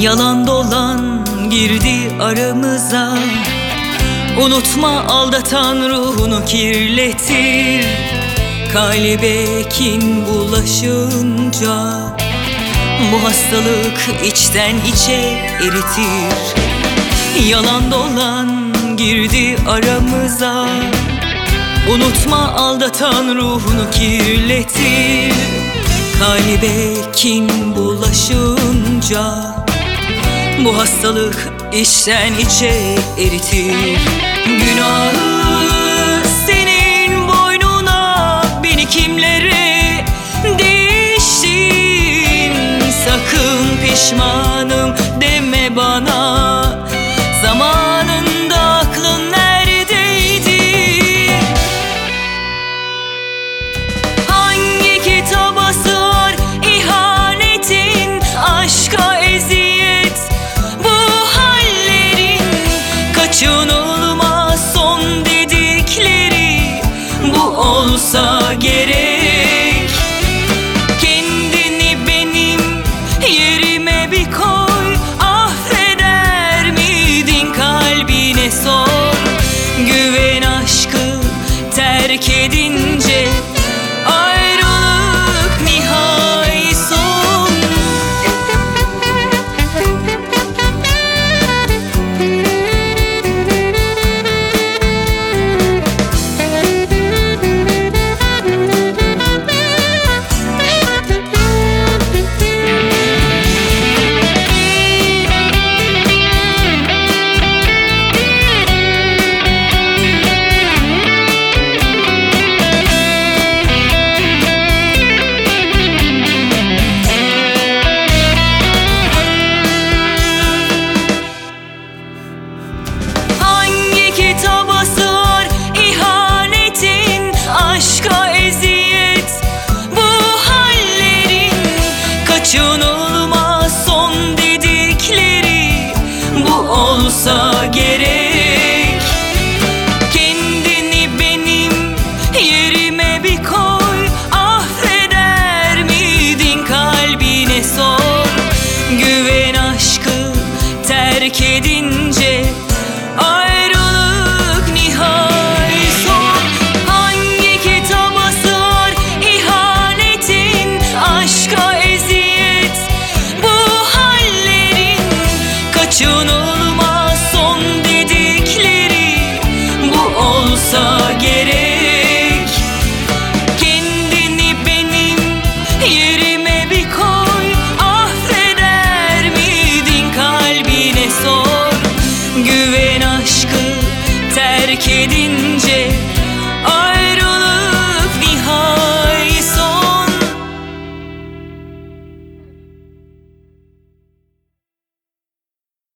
Yalan dolan girdi aramıza. Unutma aldatan ruhunu kirletir. Kalbe kin bulaşınca Bu hastalık içten içe eritir. Yalan dolan girdi aramıza. Unutma aldatan ruhunu kirletir. Kalbe kin bulaşınca Bu hastalık içten içe eritir? Günahı senin boynuna Beni kimlere değiştin? Sakın pişmanım deme bana. Zamanında olsa gerek olsa gerek. Kendini benim yerime bir koy Affeder miydin kalbine sor. Güven aşkı terk edince Ayrılık nihai terk edince